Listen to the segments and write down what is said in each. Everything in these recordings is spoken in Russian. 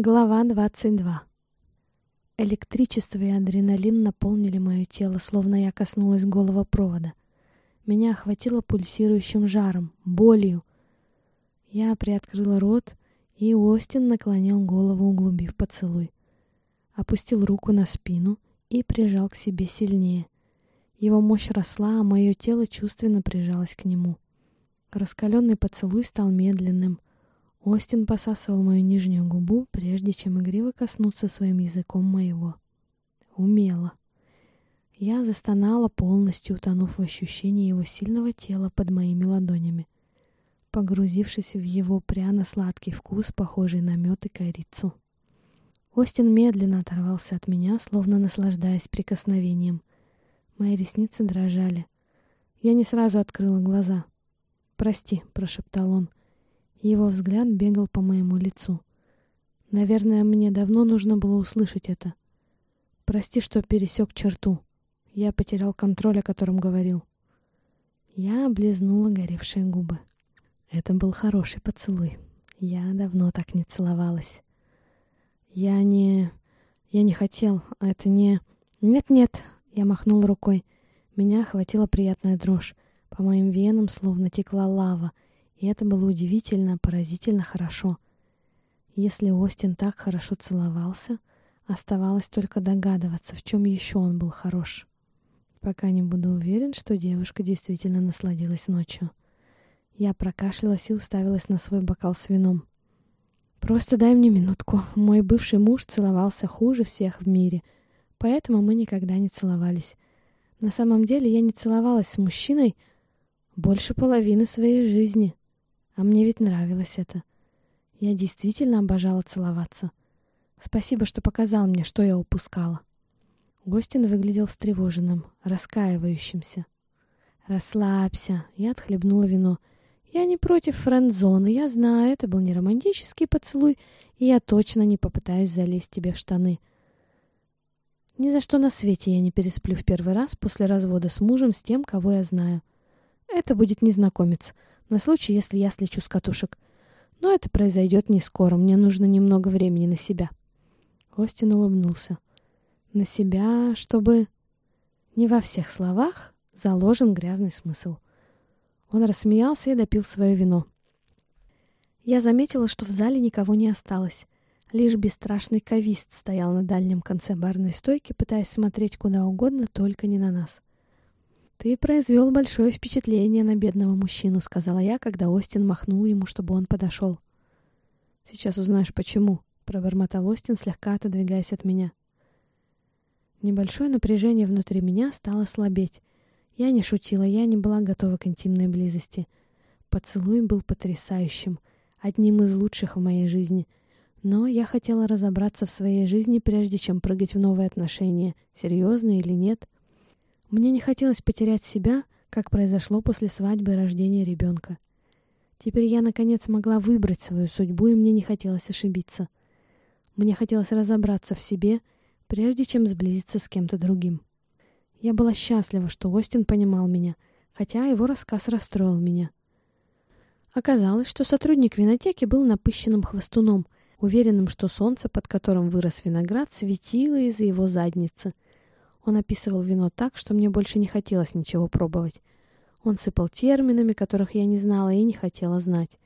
Глава 22 Электричество и адреналин наполнили мое тело, словно я коснулась голого провода. Меня охватило пульсирующим жаром, болью. Я приоткрыла рот, и Остин наклонил голову, углубив поцелуй. Опустил руку на спину и прижал к себе сильнее. Его мощь росла, а мое тело чувственно прижалось к нему. Раскаленный поцелуй стал медленным — Остин посасывал мою нижнюю губу, прежде чем игриво коснуться своим языком моего. Умело. Я застонала, полностью утонув в ощущении его сильного тела под моими ладонями, погрузившись в его пряно-сладкий вкус, похожий на мед и корицу. Остин медленно оторвался от меня, словно наслаждаясь прикосновением. Мои ресницы дрожали. Я не сразу открыла глаза. «Прости», — прошептал он, — его взгляд бегал по моему лицу. Наверное, мне давно нужно было услышать это. Прости, что пересек черту. Я потерял контроль, о котором говорил. Я облизнула горевшие губы. Это был хороший поцелуй. Я давно так не целовалась. Я не... Я не хотел. Это не... Нет-нет, я махнул рукой. Меня охватила приятная дрожь. По моим венам словно текла лава — и это было удивительно, поразительно хорошо. Если Остин так хорошо целовался, оставалось только догадываться, в чем еще он был хорош. Пока не буду уверен, что девушка действительно насладилась ночью. Я прокашлялась и уставилась на свой бокал с вином. «Просто дай мне минутку. Мой бывший муж целовался хуже всех в мире, поэтому мы никогда не целовались. На самом деле я не целовалась с мужчиной больше половины своей жизни. А мне ведь нравилось это. Я действительно обожала целоваться. Спасибо, что показал мне, что я упускала. Гостин выглядел встревоженным, раскаивающимся. «Расслабься!» Я отхлебнула вино. «Я не против френд-зоны, я знаю, это был не романтический поцелуй, и я точно не попытаюсь залезть тебе в штаны. Ни за что на свете я не пересплю в первый раз после развода с мужем с тем, кого я знаю. Это будет незнакомец, на случай, если я слечу с катушек. Но это произойдет не скоро, мне нужно немного времени на себя. Остин улыбнулся. На себя, чтобы... Не во всех словах заложен грязный смысл. Он рассмеялся и допил свое вино. Я заметила, что в зале никого не осталось. Лишь бесстрашный кавист стоял на дальнем конце барной стойки, пытаясь смотреть куда угодно, только не на нас. «Ты произвел большое впечатление на бедного мужчину», — сказала я, когда Остин махнул ему, чтобы он подошел. «Сейчас узнаешь, почему», — пробормотал Остин, слегка отодвигаясь от меня. Небольшое напряжение внутри меня стало слабеть. Я не шутила, я не была готова к интимной близости. Поцелуй был потрясающим, одним из лучших в моей жизни. Но я хотела разобраться в своей жизни, прежде чем прыгать в новые отношения, серьезные или нет — мне не хотелось потерять себя, как произошло после свадьбы и рождения ребенка. Теперь я, наконец, могла выбрать свою судьбу, и мне не хотелось ошибиться. Мне хотелось разобраться в себе, прежде чем сблизиться с кем-то другим. Я была счастлива, что Остин понимал меня, хотя его рассказ расстроил меня. Оказалось, что сотрудник винотеки был напыщенным хвостуном, уверенным, что солнце, под которым вырос виноград, светило из-за его задницы — он описывал вино так, что мне больше не хотелось ничего пробовать. Он сыпал терминами, которых я не знала и не хотела знать.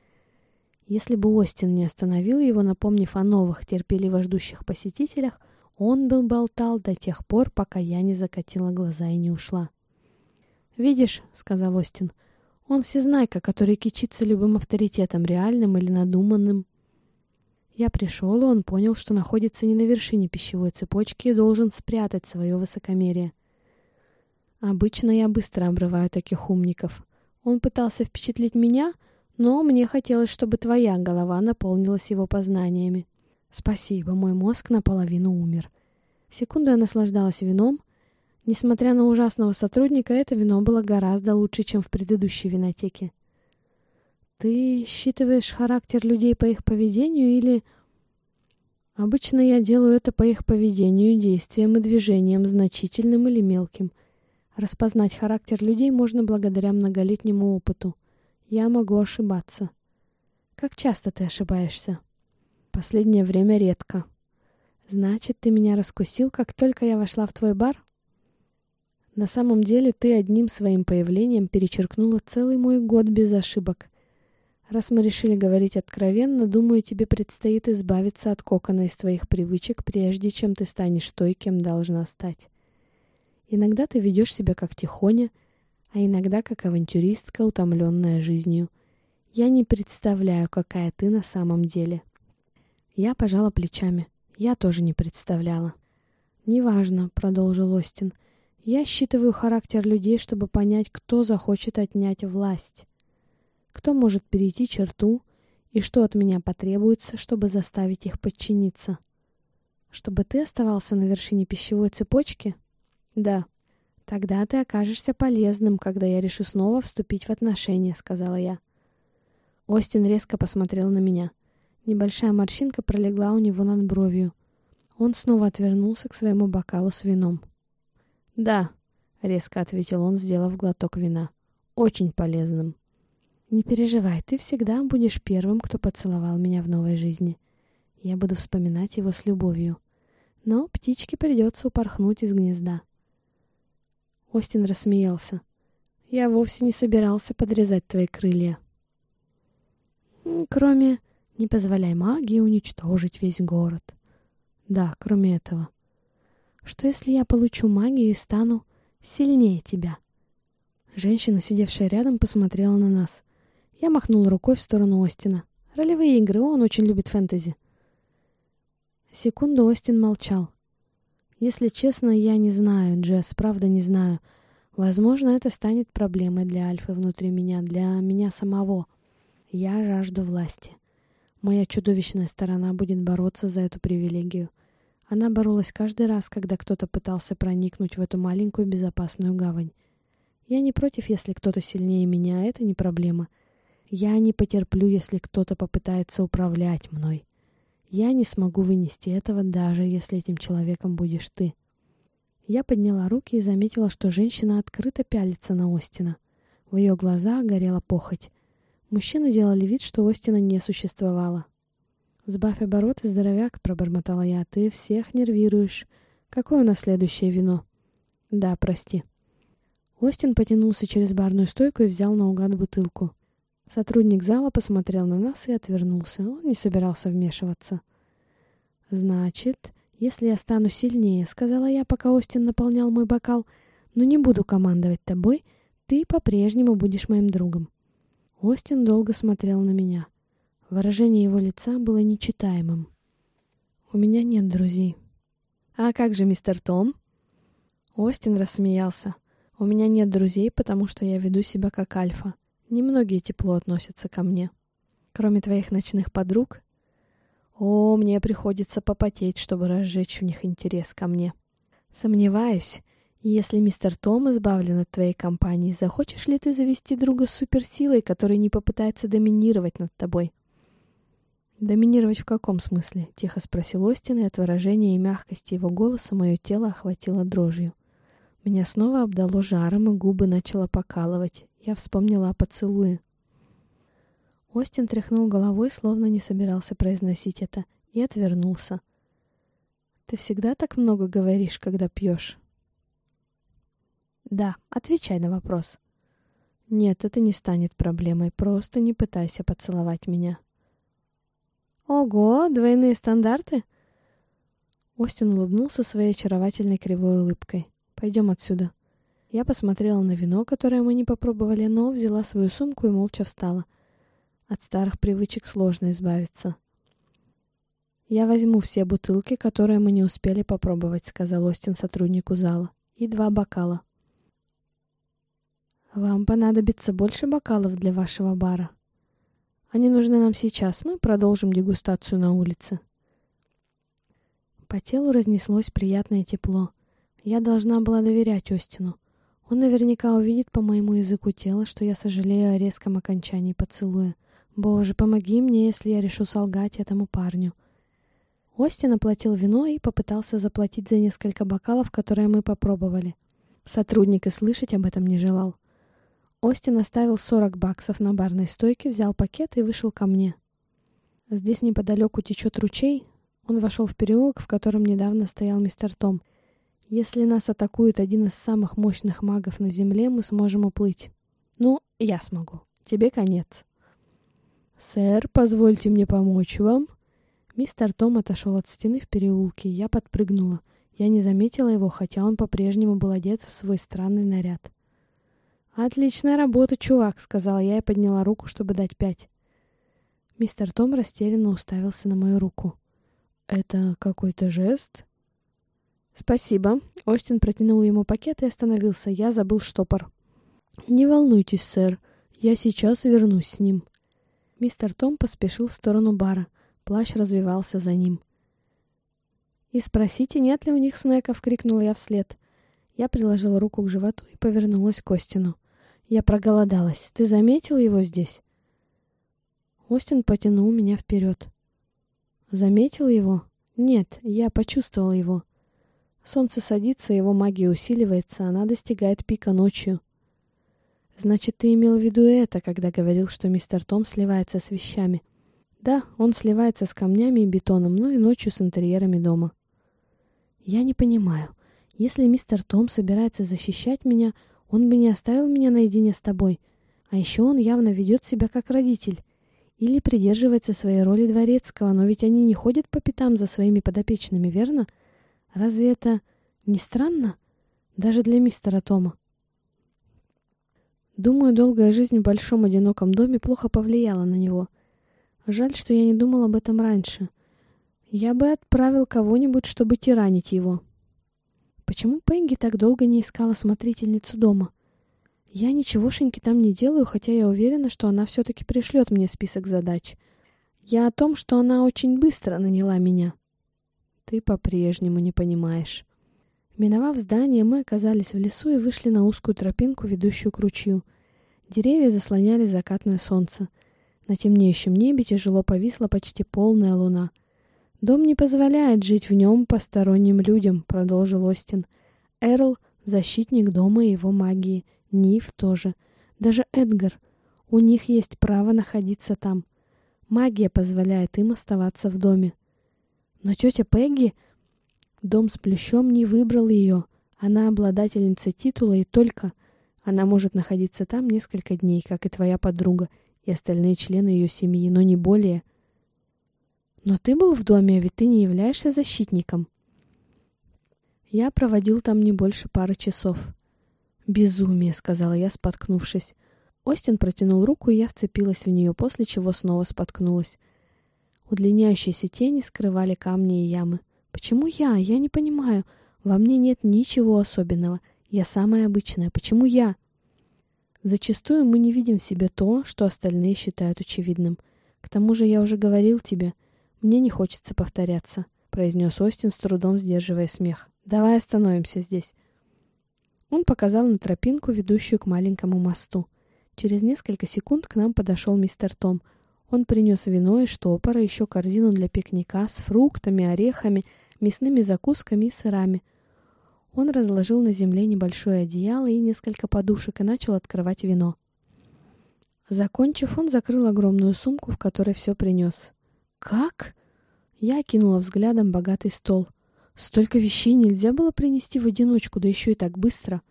Если бы Остин не остановил его, напомнив о новых, терпеливо ждущих посетителях, он был болтал до тех пор, пока я не закатила глаза и не ушла. «Видишь», — сказал Остин, — «он всезнайка, который кичится любым авторитетом, реальным или надуманным. Я пришел, и он понял, что находится не на вершине пищевой цепочки и должен спрятать свое высокомерие. Обычно я быстро обрываю таких умников. Он пытался впечатлить меня, но мне хотелось, чтобы твоя голова наполнилась его познаниями. Спасибо, мой мозг наполовину умер. Секунду я наслаждалась вином. Несмотря на ужасного сотрудника, это вино было гораздо лучше, чем в предыдущей винотеке. Ты считываешь характер людей по их поведению или... Обычно я делаю это по их поведению, действиям и движениям, значительным или мелким. Распознать характер людей можно благодаря многолетнему опыту. Я могу ошибаться. Как часто ты ошибаешься? Последнее время редко. Значит, ты меня раскусил, как только я вошла в твой бар? На самом деле, ты одним своим появлением перечеркнула целый мой год без ошибок. Раз мы решили говорить откровенно, думаю, тебе предстоит избавиться от кокона из твоих привычек, прежде чем ты станешь той, кем должна стать. Иногда ты ведешь себя как тихоня, а иногда как авантюристка, утомленная жизнью. Я не представляю, какая ты на самом деле. Я пожала плечами. Я тоже не представляла. «Неважно», — продолжил Остин. «Я считываю характер людей, чтобы понять, кто захочет отнять власть. Кто может перейти черту и что от меня потребуется, чтобы заставить их подчиниться. Чтобы ты оставался на вершине пищевой цепочки? Да. Тогда ты окажешься полезным, когда я решу снова вступить в отношения, сказала я. Остин резко посмотрел на меня. Небольшая морщинка пролегла у него над бровью. Он снова отвернулся к своему бокалу с вином. «Да», — резко ответил он, сделав глоток вина. «Очень полезным». «Не переживай, ты всегда будешь первым, кто поцеловал меня в новой жизни. Я буду вспоминать его с любовью. Но птичке придется упорхнуть из гнезда». Остин рассмеялся. «Я вовсе не собирался подрезать твои крылья». «Кроме...» Не позволяй магии уничтожить весь город. Да, кроме этого. Что если я получу магию и стану сильнее тебя? Женщина, сидевшая рядом, посмотрела на нас. Я махнул рукой в сторону Остина. Ролевые игры, он очень любит фэнтези. Секунду Остин молчал. Если честно, я не знаю, Джесс, правда не знаю. Возможно, это станет проблемой для Альфы внутри меня, для меня самого. Я жажду власти. Моя чудовищная сторона будет бороться за эту привилегию. Она боролась каждый раз, когда кто-то пытался проникнуть в эту маленькую безопасную гавань. Я не против, если кто-то сильнее меня, это не проблема. Я не потерплю, если кто-то попытается управлять мной. Я не смогу вынести этого, даже если этим человеком будешь ты. Я подняла руки и заметила, что женщина открыто пялится на Остина. В ее глазах горела похоть. Мужчины делали вид, что Остина не существовало. «Сбавь обороты, здоровяк», — пробормотала я. «Ты всех нервируешь. Какое у нас следующее вино?» «Да, прости». Остин потянулся через барную стойку и взял наугад бутылку. Сотрудник зала посмотрел на нас и отвернулся. Он не собирался вмешиваться. «Значит, если я стану сильнее», — сказала я, пока Остин наполнял мой бокал, — «но не буду командовать тобой, ты по-прежнему будешь моим другом». Остин долго смотрел на меня. Выражение его лица было нечитаемым. «У меня нет друзей». «А как же мистер Том?» Остин рассмеялся. «У меня нет друзей, потому что я веду себя как альфа. Немногие тепло относятся ко мне. Кроме твоих ночных подруг. О, мне приходится попотеть, чтобы разжечь в них интерес ко мне. Сомневаюсь, если мистер Том избавлен от твоей компании, захочешь ли ты завести друга с суперсилой, который не попытается доминировать над тобой? «Доминировать в каком смысле?» — тихо спросил Остин, и от выражения и мягкости его голоса мое тело охватило дрожью. Меня снова обдало жаром, и губы начало покалывать. Я вспомнила о поцелуе. Остин тряхнул головой, словно не собирался произносить это, и отвернулся. «Ты всегда так много говоришь, когда пьешь?» Да, отвечай на вопрос. Нет, это не станет проблемой. Просто не пытайся поцеловать меня. Ого, двойные стандарты? Остин улыбнулся своей очаровательной кривой улыбкой. Пойдем отсюда. Я посмотрела на вино, которое мы не попробовали, но взяла свою сумку и молча встала. От старых привычек сложно избавиться. «Я возьму все бутылки, которые мы не успели попробовать», — сказал Остин сотруднику зала. «И два бокала». Вам понадобится больше бокалов для вашего бара. Они нужны нам сейчас. Мы продолжим дегустацию на улице. По телу разнеслось приятное тепло. Я должна была доверять Остину. Он наверняка увидит по моему языку тела, что я сожалею о резком окончании поцелуя. Боже, помоги мне, если я решу солгать этому парню. Остин оплатил вино и попытался заплатить за несколько бокалов, которые мы попробовали. Сотрудник и слышать об этом не желал. Остин оставил 40 баксов на барной стойке, взял пакет и вышел ко мне. Здесь неподалеку течет ручей. Он вошел в переулок, в котором недавно стоял мистер Том. Если нас атакует один из самых мощных магов на Земле, мы сможем уплыть. Ну, я смогу. Тебе конец. «Сэр, позвольте мне помочь вам». Мистер Том отошел от стены в переулке, я подпрыгнула. Я не заметила его, хотя он по-прежнему был одет в свой странный наряд. «Отличная работа, чувак», — сказала я и подняла руку, чтобы дать пять. Мистер Том растерянно уставился на мою руку. «Это какой-то жест?» «Спасибо». Остин протянул ему пакет и остановился. Я забыл штопор. «Не волнуйтесь, сэр. Я сейчас вернусь с ним». Мистер Том поспешил в сторону бара. Плащ развивался за ним. «И спросите, нет ли у них снеков?» — крикнула я вслед. Я приложила руку к животу и повернулась к Остину. Я проголодалась. Ты заметил его здесь? Остин потянул меня вперед. Заметил его? Нет, я почувствовал его. Солнце садится, его магия усиливается, она достигает пика ночью. Значит, ты имел в виду это, когда говорил, что мистер Том сливается с вещами. Да, он сливается с камнями и бетоном, ну и ночью с интерьерами дома. Я не понимаю. Если мистер Том собирается защищать меня, он бы не оставил меня наедине с тобой. А еще он явно ведет себя как родитель. Или придерживается своей роли дворецкого, но ведь они не ходят по пятам за своими подопечными, верно? Разве это не странно? Даже для мистера Тома. Думаю, долгая жизнь в большом одиноком доме плохо повлияла на него. Жаль, что я не думал об этом раньше. Я бы отправил кого-нибудь, чтобы тиранить его. Почему Пегги так долго не искала смотрительницу дома? Я ничегошеньки там не делаю, хотя я уверена, что она все-таки пришлет мне список задач. Я о том, что она очень быстро наняла меня. Ты по-прежнему не понимаешь. Миновав здание, мы оказались в лесу и вышли на узкую тропинку, ведущую к ручью. Деревья заслоняли закатное солнце. На темнеющем небе тяжело повисла почти полная луна — «Дом не позволяет жить в нем посторонним людям», — продолжил Остин. «Эрл — защитник дома и его магии. Ниф тоже. Даже Эдгар. У них есть право находиться там. Магия позволяет им оставаться в доме. Но тетя Пегги... Дом с плющом не выбрал ее. Она обладательница титула и только... Она может находиться там несколько дней, как и твоя подруга и остальные члены ее семьи, но не более. Но ты был в доме, а ведь ты не являешься защитником. Я проводил там не больше пары часов. «Безумие», — сказала я, споткнувшись. Остин протянул руку, и я вцепилась в нее, после чего снова споткнулась. Удлиняющиеся тени скрывали камни и ямы. «Почему я? Я не понимаю. Во мне нет ничего особенного. Я самая обычная. Почему я?» Зачастую мы не видим в себе то, что остальные считают очевидным. К тому же я уже говорил тебе, «Мне не хочется повторяться», — произнес Остин, с трудом сдерживая смех. «Давай остановимся здесь». Он показал на тропинку, ведущую к маленькому мосту. Через несколько секунд к нам подошел мистер Том. Он принес вино и штопора, еще корзину для пикника с фруктами, орехами, мясными закусками и сырами. Он разложил на земле небольшое одеяло и несколько подушек и начал открывать вино. Закончив, он закрыл огромную сумку, в которой все принес. «Как?» Я кинула взглядом богатый стол. Столько вещей нельзя было принести в одиночку, да еще и так быстро.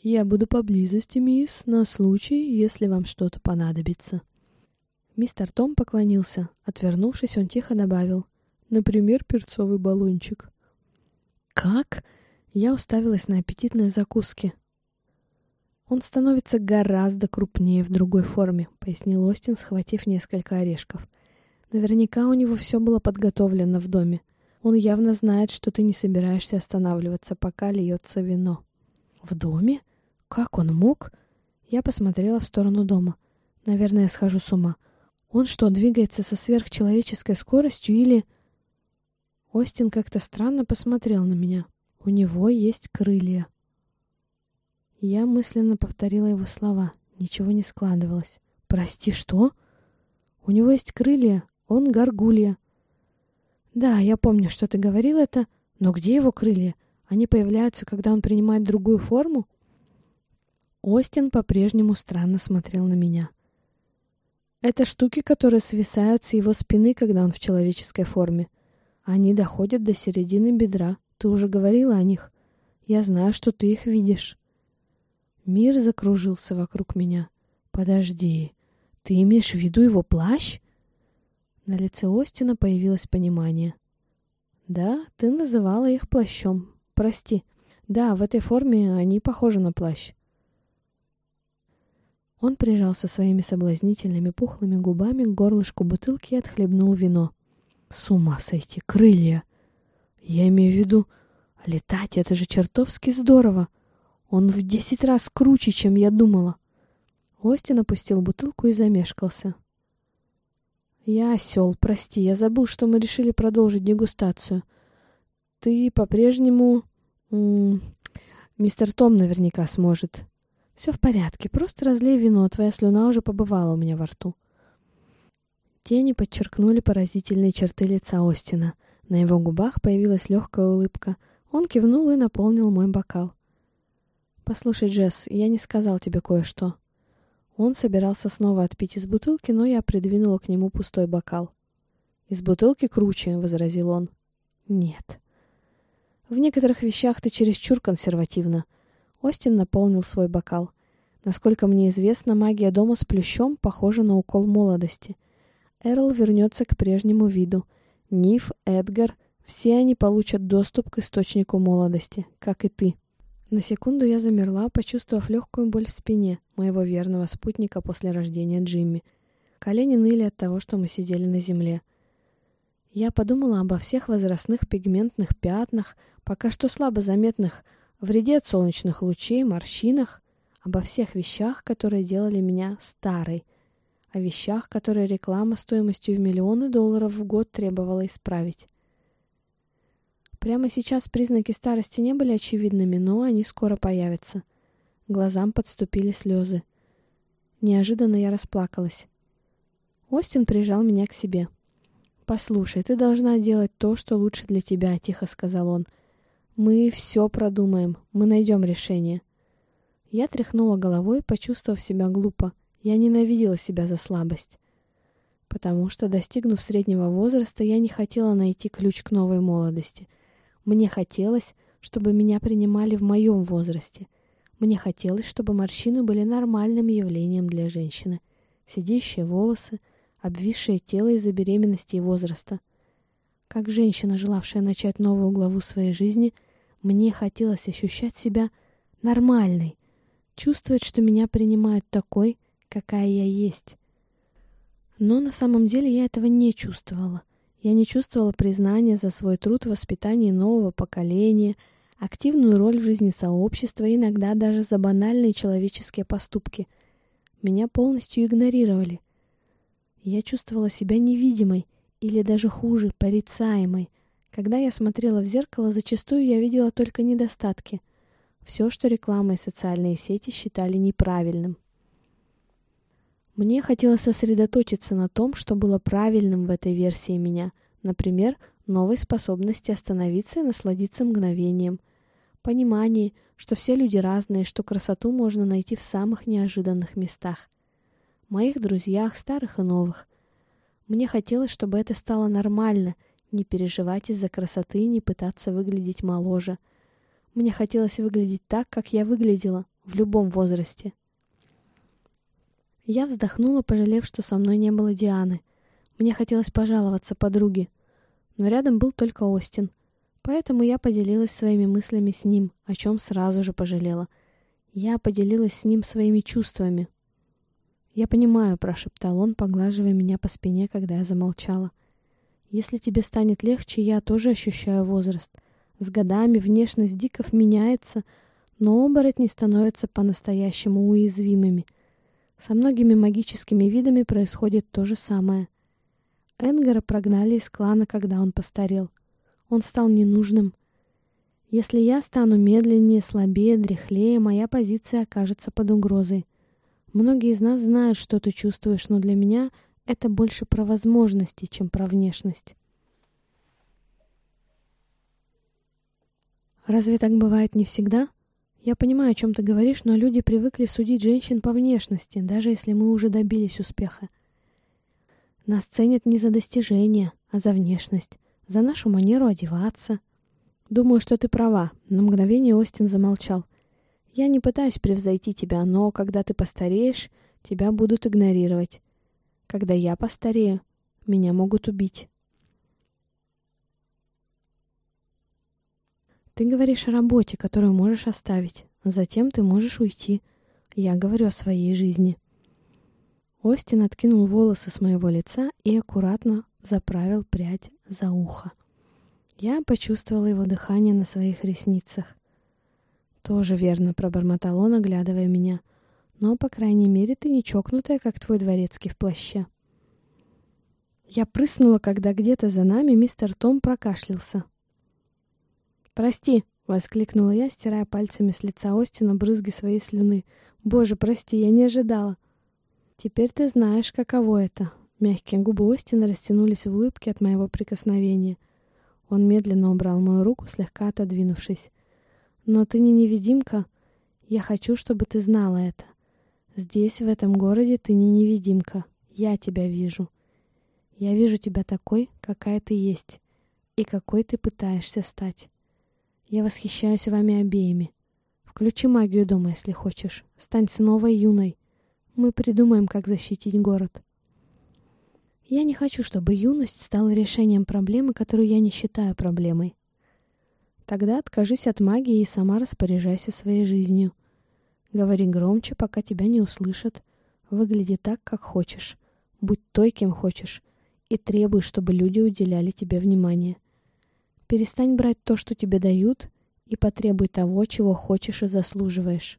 «Я буду поблизости, мисс, на случай, если вам что-то понадобится». Мистер Том поклонился. Отвернувшись, он тихо добавил. «Например, перцовый баллончик». «Как?» Я уставилась на аппетитные закуски. «Он становится гораздо крупнее в другой форме», — пояснил Остин, схватив несколько орешков. Наверняка у него все было подготовлено в доме. Он явно знает, что ты не собираешься останавливаться, пока льется вино. В доме? Как он мог? Я посмотрела в сторону дома. Наверное, схожу с ума. Он что, двигается со сверхчеловеческой скоростью или... Остин как-то странно посмотрел на меня. У него есть крылья. Я мысленно повторила его слова. Ничего не складывалось. «Прости, что?» «У него есть крылья, он горгулья. Да, я помню, что ты говорил это, но где его крылья? Они появляются, когда он принимает другую форму? Остин по-прежнему странно смотрел на меня. Это штуки, которые свисают с его спины, когда он в человеческой форме. Они доходят до середины бедра. Ты уже говорила о них. Я знаю, что ты их видишь. Мир закружился вокруг меня. Подожди, ты имеешь в виду его плащ? На лице Остина появилось понимание. Да, ты называла их плащом. Прости. Да, в этой форме они похожи на плащ. Он прижался своими соблазнительными пухлыми губами к горлышку бутылки и отхлебнул вино. С ума сойти, крылья! Я имею в виду, летать — это же чертовски здорово! Он в десять раз круче, чем я думала. Остин опустил бутылку и замешкался. Я осел, прости, я забыл, что мы решили продолжить дегустацию. Ты по-прежнему... Мистер Том наверняка сможет. Все в порядке, просто разлей вино, твоя слюна уже побывала у меня во рту. Тени подчеркнули поразительные черты лица Остина. На его губах появилась легкая улыбка. Он кивнул и наполнил мой бокал. «Послушай, Джесс, я не сказал тебе кое-что». Он собирался снова отпить из бутылки, но я придвинула к нему пустой бокал. «Из бутылки круче», — возразил он. «Нет». «В некоторых вещах ты чересчур консервативна». Остин наполнил свой бокал. «Насколько мне известно, магия дома с плющом похожа на укол молодости. Эрл вернется к прежнему виду. Ниф, Эдгар — все они получат доступ к источнику молодости, как и ты». На секунду я замерла, почувствовав легкую боль в спине моего верного спутника после рождения Джимми. Колени ныли от того, что мы сидели на земле. Я подумала обо всех возрастных пигментных пятнах, пока что слабо заметных, вреде от солнечных лучей, морщинах, обо всех вещах, которые делали меня старой, о вещах, которые реклама стоимостью в миллионы долларов в год требовала исправить. Прямо сейчас признаки старости не были очевидными, но они скоро появятся. Глазам подступили слезы. Неожиданно я расплакалась. Остин прижал меня к себе. «Послушай, ты должна делать то, что лучше для тебя», — тихо сказал он. «Мы все продумаем, мы найдем решение». Я тряхнула головой, почувствовав себя глупо. Я ненавидела себя за слабость. Потому что, достигнув среднего возраста, я не хотела найти ключ к новой молодости — мне хотелось, чтобы меня принимали в моем возрасте. Мне хотелось, чтобы морщины были нормальным явлением для женщины. Сидящие волосы, обвисшее тело из-за беременности и возраста. Как женщина, желавшая начать новую главу своей жизни, мне хотелось ощущать себя нормальной, чувствовать, что меня принимают такой, какая я есть. Но на самом деле я этого не чувствовала. Я не чувствовала признания за свой труд в воспитании нового поколения, активную роль в жизни сообщества иногда даже за банальные человеческие поступки. Меня полностью игнорировали. Я чувствовала себя невидимой или даже хуже, порицаемой. Когда я смотрела в зеркало, зачастую я видела только недостатки. Все, что реклама и социальные сети считали неправильным. Мне хотелось сосредоточиться на том, что было правильным в этой версии меня, например, новой способности остановиться и насладиться мгновением, понимание, что все люди разные, что красоту можно найти в самых неожиданных местах. Моих друзьях, старых и новых. Мне хотелось, чтобы это стало нормально, не переживать из-за красоты, не пытаться выглядеть моложе. Мне хотелось выглядеть так, как я выглядела, в любом возрасте. Я вздохнула, пожалев, что со мной не было Дианы. Мне хотелось пожаловаться подруге. Но рядом был только Остин. Поэтому я поделилась своими мыслями с ним, о чем сразу же пожалела. Я поделилась с ним своими чувствами. «Я понимаю», — прошептал он, поглаживая меня по спине, когда я замолчала. «Если тебе станет легче, я тоже ощущаю возраст. С годами внешность диков меняется, но оборотни становятся по-настоящему уязвимыми — со многими магическими видами происходит то же самое. Энгара прогнали из клана, когда он постарел. Он стал ненужным. Если я стану медленнее, слабее, дряхлее, моя позиция окажется под угрозой. Многие из нас знают, что ты чувствуешь, но для меня это больше про возможности, чем про внешность. Разве так бывает не всегда? Я понимаю, о чем ты говоришь, но люди привыкли судить женщин по внешности, даже если мы уже добились успеха. Нас ценят не за достижения, а за внешность, за нашу манеру одеваться. Думаю, что ты права. На мгновение Остин замолчал. Я не пытаюсь превзойти тебя, но когда ты постареешь, тебя будут игнорировать. Когда я постарею, меня могут убить. Ты говоришь о работе, которую можешь оставить. Затем ты можешь уйти. Я говорю о своей жизни. Остин откинул волосы с моего лица и аккуратно заправил прядь за ухо. Я почувствовала его дыхание на своих ресницах. «Тоже верно», — пробормотал он, оглядывая меня. «Но, по крайней мере, ты не чокнутая, как твой дворецкий в плаще». Я прыснула, когда где-то за нами мистер Том прокашлялся. «Прости!» — воскликнула я, стирая пальцами с лица Остина брызги своей слюны. «Боже, прости, я не ожидала!» «Теперь ты знаешь, каково это!» Мягкие губы Остина растянулись в улыбке от моего прикосновения. Он медленно убрал мою руку, слегка отодвинувшись. «Но ты не невидимка. Я хочу, чтобы ты знала это. Здесь, в этом городе, ты не невидимка. Я тебя вижу. Я вижу тебя такой, какая ты есть, и какой ты пытаешься стать. Я восхищаюсь вами обеими. Включи магию дома, если хочешь. Стань снова юной. Мы придумаем, как защитить город. Я не хочу, чтобы юность стала решением проблемы, которую я не считаю проблемой. Тогда откажись от магии и сама распоряжайся своей жизнью. Говори громче, пока тебя не услышат. Выгляди так, как хочешь. Будь той, кем хочешь и требуй, чтобы люди уделяли тебе внимание. Перестань брать то, что тебе дают, и потребуй того, чего хочешь и заслуживаешь.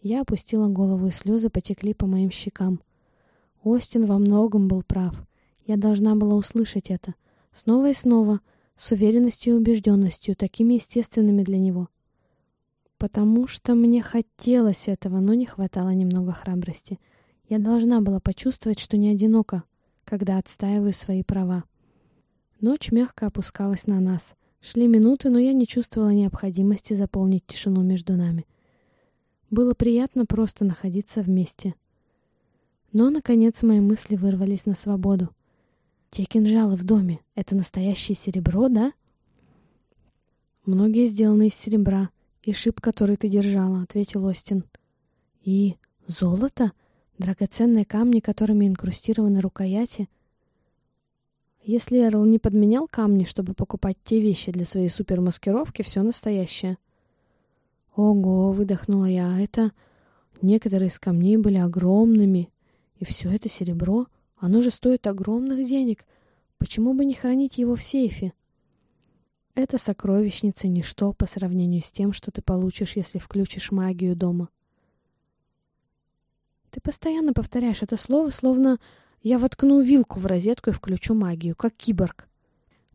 Я опустила голову, и слезы потекли по моим щекам. Остин во многом был прав. Я должна была услышать это. Снова и снова, с уверенностью и убежденностью, такими естественными для него. Потому что мне хотелось этого, но не хватало немного храбрости. Я должна была почувствовать, что не одинока, когда отстаиваю свои права. Ночь мягко опускалась на нас. Шли минуты, но я не чувствовала необходимости заполнить тишину между нами. Было приятно просто находиться вместе. Но, наконец, мои мысли вырвались на свободу. «Те кинжалы в доме — это настоящее серебро, да?» «Многие сделаны из серебра, и шип, который ты держала», — ответил Остин. «И золото?» Драгоценные камни, которыми инкрустированы рукояти. Если Эрл не подменял камни, чтобы покупать те вещи для своей супермаскировки, все настоящее. Ого, выдохнула я, это... Некоторые из камней были огромными. И все это серебро, оно же стоит огромных денег. Почему бы не хранить его в сейфе? Эта сокровищница ничто по сравнению с тем, что ты получишь, если включишь магию дома. Ты постоянно повторяешь это слово, словно я воткну вилку в розетку и включу магию, как киборг.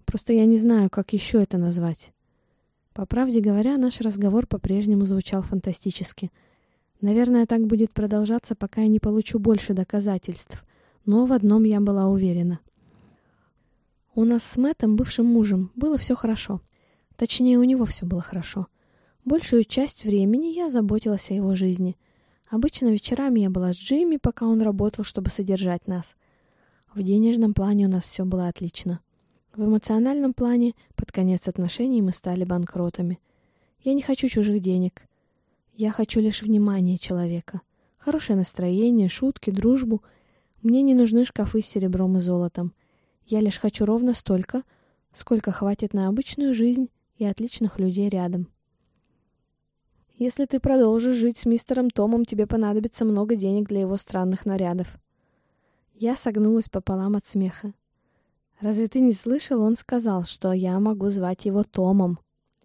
Просто я не знаю, как еще это назвать. По правде говоря, наш разговор по-прежнему звучал фантастически. Наверное, так будет продолжаться, пока я не получу больше доказательств. Но в одном я была уверена. У нас с Мэттом, бывшим мужем, было все хорошо. Точнее, у него все было хорошо. Большую часть времени я заботилась о его жизни — Обычно вечерами я была с Джимми, пока он работал, чтобы содержать нас. В денежном плане у нас все было отлично. В эмоциональном плане под конец отношений мы стали банкротами. Я не хочу чужих денег. Я хочу лишь внимания человека. Хорошее настроение, шутки, дружбу. Мне не нужны шкафы с серебром и золотом. Я лишь хочу ровно столько, сколько хватит на обычную жизнь и отличных людей рядом. Если ты продолжишь жить с мистером Томом, тебе понадобится много денег для его странных нарядов. Я согнулась пополам от смеха. Разве ты не слышал? Он сказал, что я могу звать его Томом.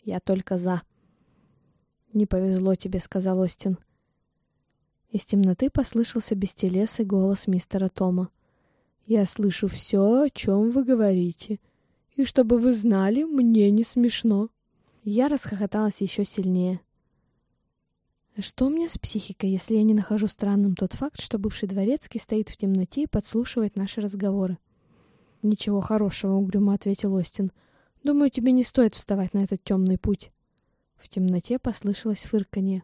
Я только за. Не повезло тебе, сказал Остин. Из темноты послышался бестелесый голос мистера Тома. Я слышу все, о чем вы говорите. И чтобы вы знали, мне не смешно. Я расхохоталась еще сильнее. Что у меня с психикой, если я не нахожу странным тот факт, что бывший дворецкий стоит в темноте и подслушивает наши разговоры? «Ничего хорошего», — угрюмо ответил Остин. «Думаю, тебе не стоит вставать на этот темный путь». В темноте послышалось фырканье.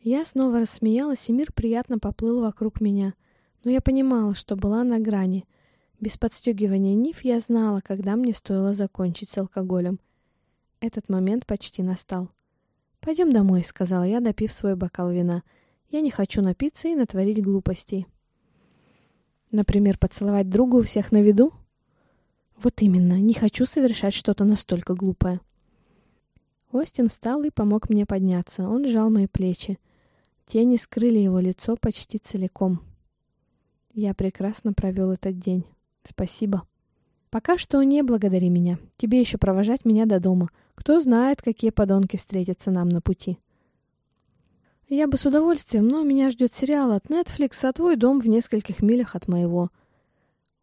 Я снова рассмеялась, и мир приятно поплыл вокруг меня. Но я понимала, что была на грани. Без подстегивания нив я знала, когда мне стоило закончить с алкоголем. Этот момент почти настал. «Пойдем домой», — сказала я, допив свой бокал вина. «Я не хочу напиться и натворить глупостей». «Например, поцеловать друга у всех на виду?» «Вот именно, не хочу совершать что-то настолько глупое». Остин встал и помог мне подняться. Он сжал мои плечи. Тени скрыли его лицо почти целиком. Я прекрасно провел этот день. Спасибо. Пока что не благодари меня. Тебе еще провожать меня до дома. Кто знает, какие подонки встретятся нам на пути. Я бы с удовольствием, но меня ждет сериал от Netflix, а твой дом в нескольких милях от моего.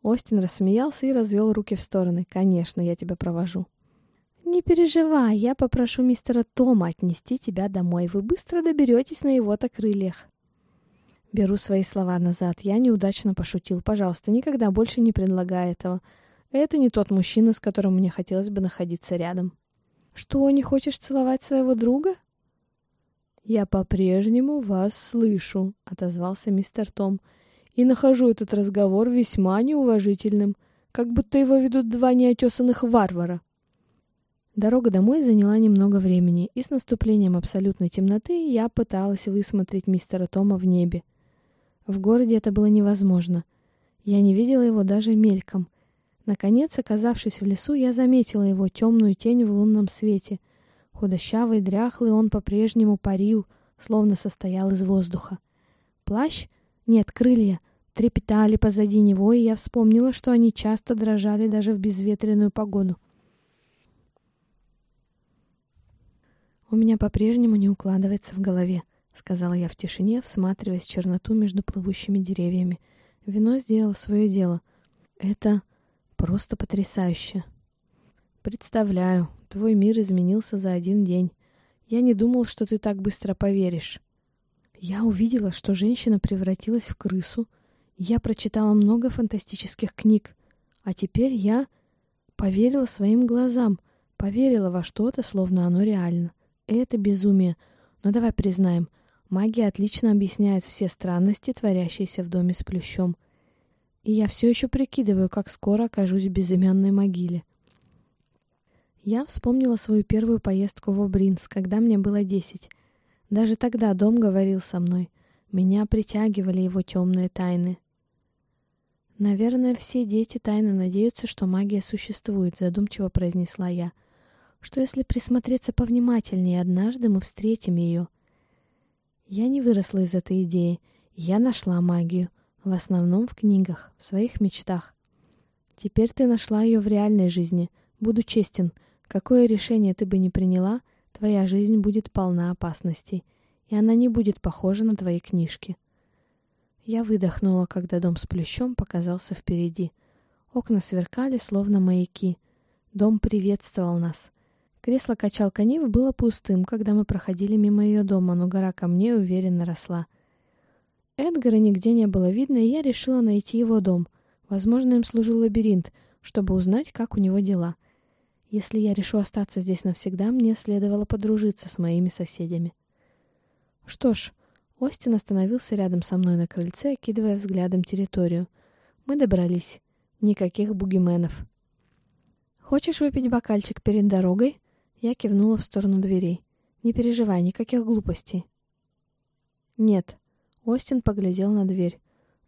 Остин рассмеялся и развел руки в стороны. Конечно, я тебя провожу. «Не переживай, я попрошу мистера Тома отнести тебя домой. Вы быстро доберетесь на его-то крыльях». Беру свои слова назад. Я неудачно пошутил. Пожалуйста, никогда больше не предлагай этого. Это не тот мужчина, с которым мне хотелось бы находиться рядом. Что, не хочешь целовать своего друга? Я по-прежнему вас слышу, отозвался мистер Том, и нахожу этот разговор весьма неуважительным, как будто его ведут два неотесанных варвара. Дорога домой заняла немного времени, и с наступлением абсолютной темноты я пыталась высмотреть мистера Тома в небе. В городе это было невозможно. Я не видела его даже мельком. Наконец, оказавшись в лесу, я заметила его темную тень в лунном свете. Худощавый, дряхлый, он по-прежнему парил, словно состоял из воздуха. Плащ? Нет, крылья. Трепетали позади него, и я вспомнила, что они часто дрожали даже в безветренную погоду. «У меня по-прежнему не укладывается в голове», — сказала я в тишине, всматриваясь в черноту между плывущими деревьями. Вино сделало свое дело. «Это просто потрясающе». «Представляю, твой мир изменился за один день. Я не думал, что ты так быстро поверишь». Я увидела, что женщина превратилась в крысу. Я прочитала много фантастических книг. А теперь я поверила своим глазам, поверила во что-то, словно оно реально. Это безумие. Но давай признаем, магия отлично объясняет все странности, творящиеся в доме с плющом. И я все еще прикидываю, как скоро окажусь в безымянной могиле. Я вспомнила свою первую поездку в Обринс, когда мне было десять. Даже тогда дом говорил со мной. Меня притягивали его темные тайны. Наверное, все дети тайно надеются, что магия существует, задумчиво произнесла я что если присмотреться повнимательнее, однажды мы встретим ее. Я не выросла из этой идеи. Я нашла магию. В основном в книгах, в своих мечтах. Теперь ты нашла ее в реальной жизни. Буду честен. Какое решение ты бы ни приняла, твоя жизнь будет полна опасностей. И она не будет похожа на твои книжки. Я выдохнула, когда дом с плющом показался впереди. Окна сверкали, словно маяки. Дом приветствовал нас. Кресло-качалка Нив было пустым, когда мы проходили мимо ее дома, но гора камней уверенно росла. Эдгара нигде не было видно, и я решила найти его дом. Возможно, им служил лабиринт, чтобы узнать, как у него дела. Если я решу остаться здесь навсегда, мне следовало подружиться с моими соседями. Что ж, Остин остановился рядом со мной на крыльце, окидывая взглядом территорию. Мы добрались. Никаких бугименов. «Хочешь выпить бокальчик перед дорогой?» Я кивнула в сторону дверей. «Не переживай, никаких глупостей». «Нет». Остин поглядел на дверь.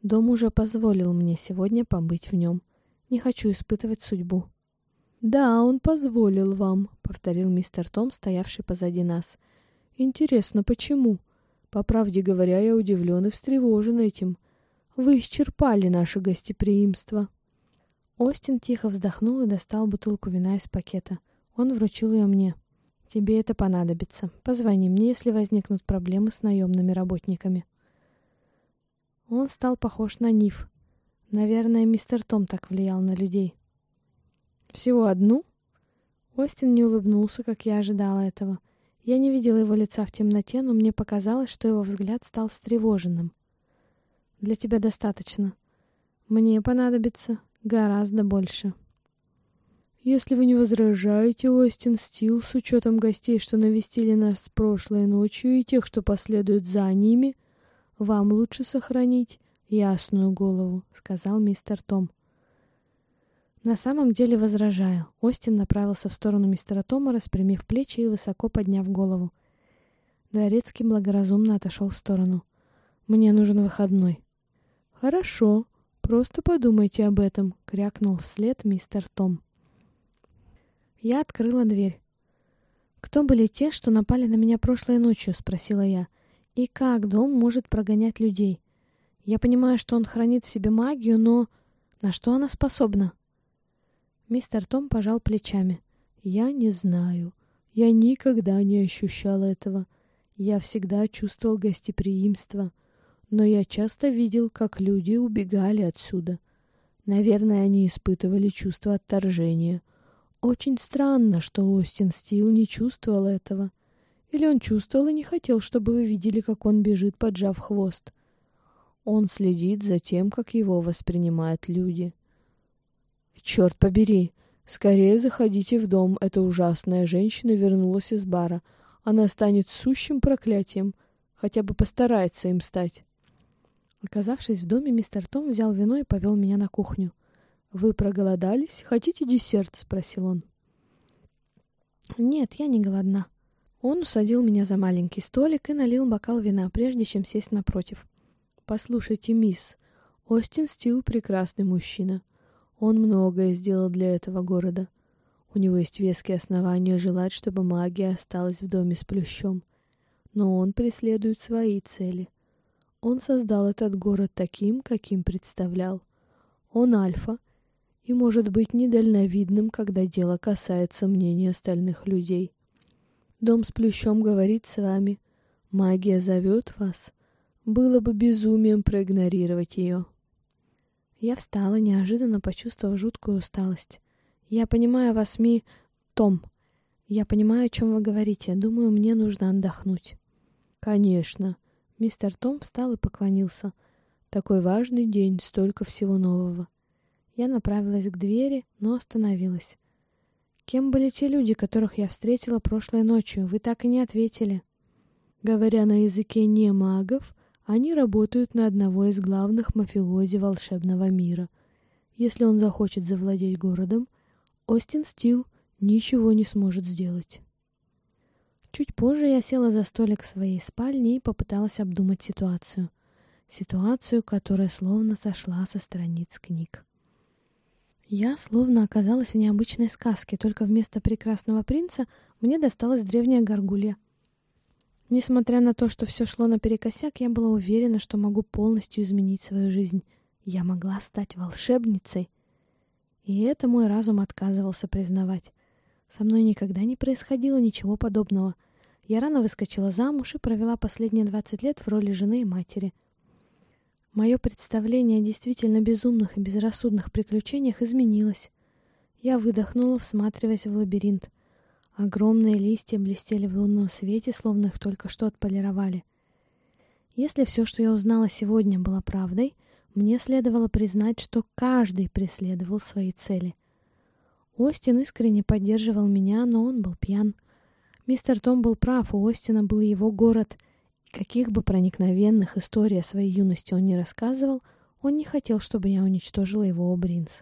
«Дом уже позволил мне сегодня побыть в нем. Не хочу испытывать судьбу». «Да, он позволил вам», — повторил мистер Том, стоявший позади нас. «Интересно, почему? По правде говоря, я удивлен и встревожен этим. Вы исчерпали наше гостеприимство». Остин тихо вздохнул и достал бутылку вина из пакета. Он вручил ее мне. «Тебе это понадобится. Позвони мне, если возникнут проблемы с наемными работниками». Он стал похож на Ниф. Наверное, мистер Том так влиял на людей. «Всего одну?» Остин не улыбнулся, как я ожидала этого. Я не видела его лица в темноте, но мне показалось, что его взгляд стал встревоженным. «Для тебя достаточно. Мне понадобится гораздо больше». Если вы не возражаете, Остин Стил, с учетом гостей, что навестили нас прошлой ночью, и тех, что последуют за ними, вам лучше сохранить ясную голову», — сказал мистер Том. На самом деле возражаю. Остин направился в сторону мистера Тома, распрямив плечи и высоко подняв голову. Дворецкий благоразумно отошел в сторону. «Мне нужен выходной». «Хорошо, просто подумайте об этом», — крякнул вслед мистер Том. Я открыла дверь. «Кто были те, что напали на меня прошлой ночью?» — спросила я. «И как дом может прогонять людей? Я понимаю, что он хранит в себе магию, но на что она способна?» Мистер Том пожал плечами. «Я не знаю. Я никогда не ощущал этого. Я всегда чувствовал гостеприимство. Но я часто видел, как люди убегали отсюда. Наверное, они испытывали чувство отторжения. Очень странно, что Остин Стил не чувствовал этого. Или он чувствовал и не хотел, чтобы вы видели, как он бежит, поджав хвост. Он следит за тем, как его воспринимают люди. «Черт побери! Скорее заходите в дом. Эта ужасная женщина вернулась из бара. Она станет сущим проклятием. Хотя бы постарается им стать». Оказавшись в доме, мистер Том взял вино и повел меня на кухню. «Вы проголодались? Хотите десерт?» — спросил он. «Нет, я не голодна». Он усадил меня за маленький столик и налил бокал вина, прежде чем сесть напротив. «Послушайте, мисс, Остин Стил — прекрасный мужчина. Он многое сделал для этого города. У него есть веские основания желать, чтобы магия осталась в доме с плющом. Но он преследует свои цели. Он создал этот город таким, каким представлял. Он альфа — и может быть недальновидным, когда дело касается мнения остальных людей. Дом с плющом говорит с вами. Магия зовет вас. Было бы безумием проигнорировать ее. Я встала, неожиданно почувствовав жуткую усталость. Я понимаю вас, Ми... Том. Я понимаю, о чем вы говорите. Думаю, мне нужно отдохнуть. Конечно. Мистер Том встал и поклонился. Такой важный день, столько всего нового. Я направилась к двери, но остановилась. «Кем были те люди, которых я встретила прошлой ночью? Вы так и не ответили». Говоря на языке не магов, они работают на одного из главных мафиози волшебного мира. Если он захочет завладеть городом, Остин Стил ничего не сможет сделать. Чуть позже я села за столик в своей спальне и попыталась обдумать ситуацию. Ситуацию, которая словно сошла со страниц книг. Я словно оказалась в необычной сказке, только вместо прекрасного принца мне досталась древняя горгулья. Несмотря на то, что все шло наперекосяк, я была уверена, что могу полностью изменить свою жизнь. Я могла стать волшебницей. И это мой разум отказывался признавать. Со мной никогда не происходило ничего подобного. Я рано выскочила замуж и провела последние 20 лет в роли жены и матери — Мое представление о действительно безумных и безрассудных приключениях изменилось. Я выдохнула, всматриваясь в лабиринт. Огромные листья блестели в лунном свете, словно их только что отполировали. Если все, что я узнала сегодня, было правдой, мне следовало признать, что каждый преследовал свои цели. Остин искренне поддерживал меня, но он был пьян. Мистер Том был прав, у Остина был его город — Каких бы проникновенных историй о своей юности он не рассказывал, он не хотел, чтобы я уничтожила его Обринс.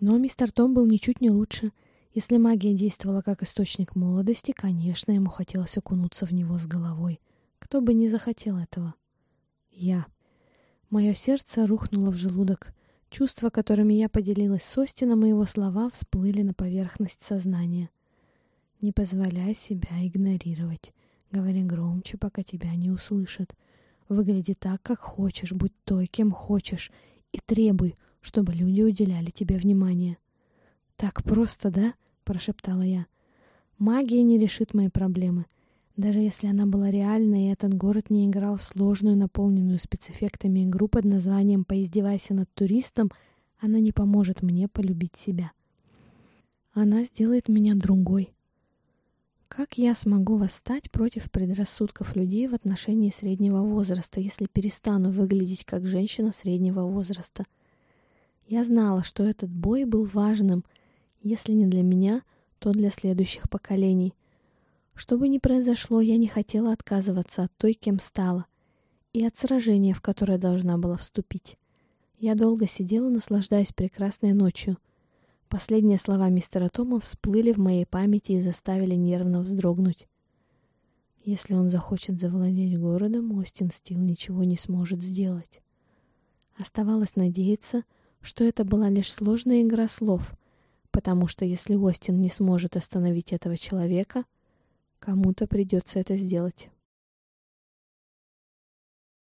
Но мистер Том был ничуть не лучше. Если магия действовала как источник молодости, конечно, ему хотелось окунуться в него с головой. Кто бы не захотел этого? Я. Мое сердце рухнуло в желудок. Чувства, которыми я поделилась с Остином, и его слова всплыли на поверхность сознания. Не позволяй себя игнорировать. Говори громче, пока тебя не услышат. Выгляди так, как хочешь, будь той, кем хочешь, и требуй, чтобы люди уделяли тебе внимание. «Так просто, да?» — прошептала я. «Магия не решит мои проблемы. Даже если она была реальной, и этот город не играл в сложную, наполненную спецэффектами игру под названием «Поиздевайся над туристом», она не поможет мне полюбить себя. Она сделает меня другой, как я смогу восстать против предрассудков людей в отношении среднего возраста, если перестану выглядеть как женщина среднего возраста? Я знала, что этот бой был важным, если не для меня, то для следующих поколений. Что бы ни произошло, я не хотела отказываться от той, кем стала. и от сражения, в которое должна была вступить. Я долго сидела, наслаждаясь прекрасной ночью. Последние слова мистера Тома всплыли в моей памяти и заставили нервно вздрогнуть. Если он захочет завладеть городом, Остин Стил ничего не сможет сделать. Оставалось надеяться, что это была лишь сложная игра слов, потому что если Остин не сможет остановить этого человека, кому-то придется это сделать.